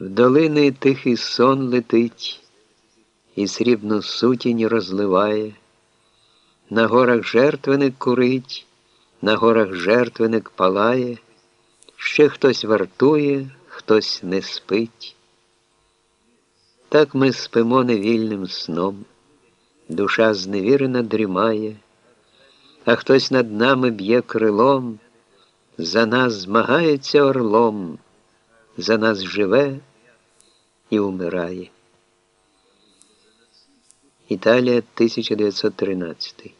В долини тихий сон летить, і срібну сутінь розливає, на горах жертвеник курить, на горах жертвеник палає, ще хтось вартує, хтось не спить. Так ми спимо невільним сном, душа зневірена дрімає, а хтось над нами б'є крилом, за нас змагається орлом, за нас живе і умирає. Італія 1913